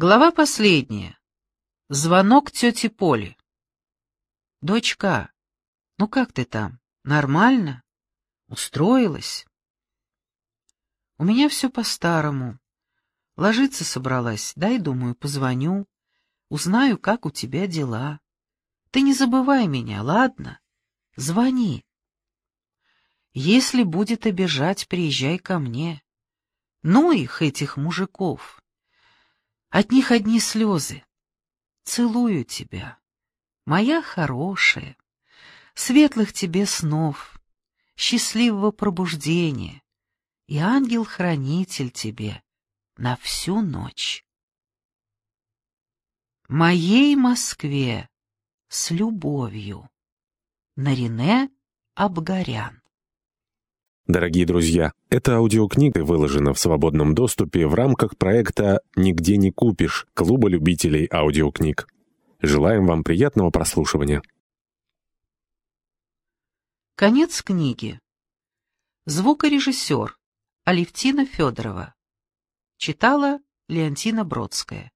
Глава последняя. Звонок тети Поли. «Дочка, ну как ты там? Нормально? Устроилась?» «У меня все по-старому. Ложиться собралась. Дай, думаю, позвоню. Узнаю, как у тебя дела. Ты не забывай меня, ладно? Звони. Если будет обижать, приезжай ко мне. Ну их, этих мужиков. От них одни слезы. Целую тебя, моя хорошая. Светлых тебе снов, счастливого пробуждения. И ангел-хранитель тебе на всю ночь. Моей Москве с любовью. Нарине Абгарян Дорогие друзья, эта аудиокнига выложена в свободном доступе в рамках проекта «Нигде не купишь» Клуба любителей аудиокниг. Желаем вам приятного прослушивания. Конец книги. Звукорежиссер Алевтина Федорова. Читала Леонтина Бродская.